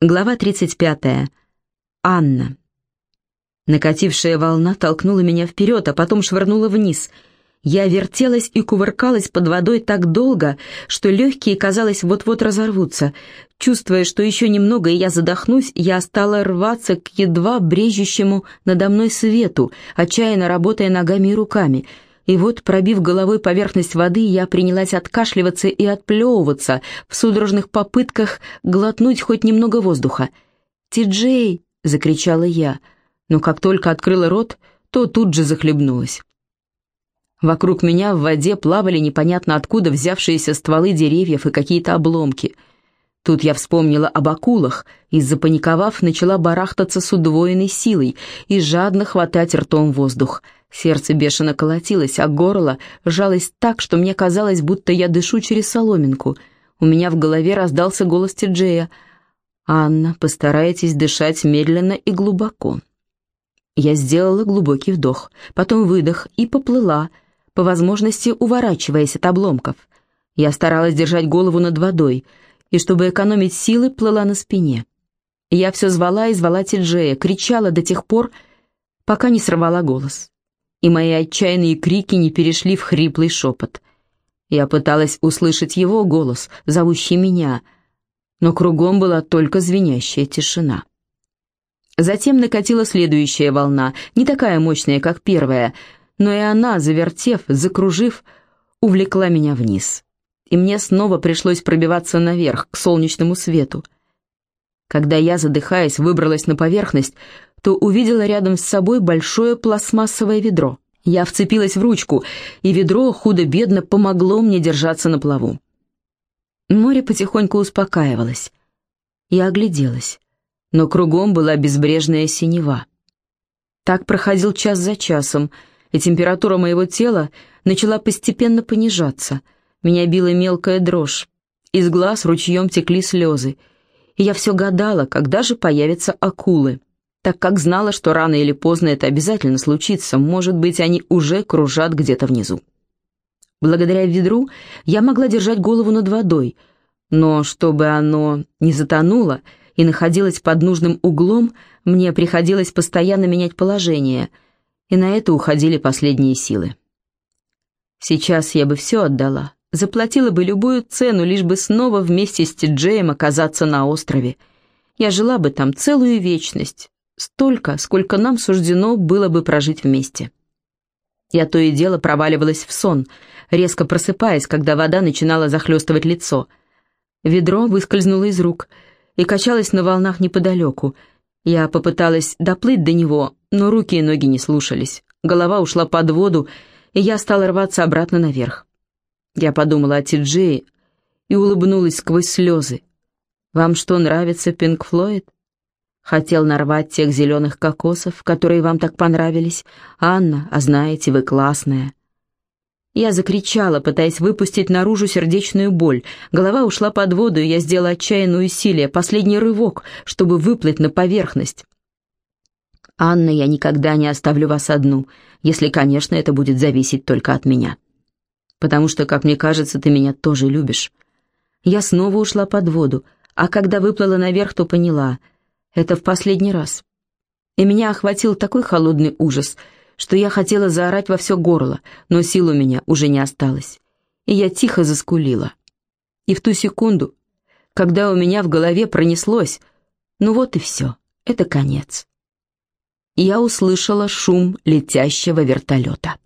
Глава 35. Анна. Накатившая волна толкнула меня вперед, а потом швырнула вниз. Я вертелась и кувыркалась под водой так долго, что легкие, казалось, вот-вот разорвутся. Чувствуя, что еще немного, и я задохнусь, я стала рваться к едва брежущему надо мной свету, отчаянно работая ногами и руками — и вот, пробив головой поверхность воды, я принялась откашливаться и отплевываться в судорожных попытках глотнуть хоть немного воздуха. «Ти-Джей!» — закричала я, но как только открыла рот, то тут же захлебнулась. Вокруг меня в воде плавали непонятно откуда взявшиеся стволы деревьев и какие-то обломки. Тут я вспомнила об акулах и, запаниковав, начала барахтаться с удвоенной силой и жадно хватать ртом воздух — Сердце бешено колотилось, а горло сжалось так, что мне казалось, будто я дышу через соломинку. У меня в голове раздался голос Тиджея. «Анна, постарайтесь дышать медленно и глубоко». Я сделала глубокий вдох, потом выдох и поплыла, по возможности уворачиваясь от обломков. Я старалась держать голову над водой, и, чтобы экономить силы, плыла на спине. Я все звала и звала Тиджея, кричала до тех пор, пока не сорвала голос и мои отчаянные крики не перешли в хриплый шепот. Я пыталась услышать его голос, зовущий меня, но кругом была только звенящая тишина. Затем накатила следующая волна, не такая мощная, как первая, но и она, завертев, закружив, увлекла меня вниз. И мне снова пришлось пробиваться наверх, к солнечному свету. Когда я, задыхаясь, выбралась на поверхность, то увидела рядом с собой большое пластмассовое ведро. Я вцепилась в ручку, и ведро худо-бедно помогло мне держаться на плаву. Море потихоньку успокаивалось. Я огляделась, но кругом была безбрежная синева. Так проходил час за часом, и температура моего тела начала постепенно понижаться. Меня била мелкая дрожь, из глаз ручьем текли слезы, и я все гадала, когда же появятся акулы так как знала, что рано или поздно это обязательно случится, может быть, они уже кружат где-то внизу. Благодаря ведру я могла держать голову над водой, но чтобы оно не затонуло и находилось под нужным углом, мне приходилось постоянно менять положение, и на это уходили последние силы. Сейчас я бы все отдала, заплатила бы любую цену, лишь бы снова вместе с Тиджеем оказаться на острове. Я жила бы там целую вечность, Столько, сколько нам суждено было бы прожить вместе. Я то и дело проваливалась в сон, резко просыпаясь, когда вода начинала захлестывать лицо. Ведро выскользнуло из рук и качалось на волнах неподалеку. Я попыталась доплыть до него, но руки и ноги не слушались. Голова ушла под воду, и я стала рваться обратно наверх. Я подумала о Тиджее и улыбнулась сквозь слезы. «Вам что, нравится Пинк Флойд?» Хотел нарвать тех зеленых кокосов, которые вам так понравились. Анна, а знаете, вы классная». Я закричала, пытаясь выпустить наружу сердечную боль. Голова ушла под воду, и я сделала отчаянное усилие, последний рывок, чтобы выплыть на поверхность. «Анна, я никогда не оставлю вас одну, если, конечно, это будет зависеть только от меня. Потому что, как мне кажется, ты меня тоже любишь». Я снова ушла под воду, а когда выплыла наверх, то поняла — это в последний раз. И меня охватил такой холодный ужас, что я хотела заорать во все горло, но сил у меня уже не осталось. И я тихо заскулила. И в ту секунду, когда у меня в голове пронеслось, ну вот и все, это конец. Я услышала шум летящего вертолета.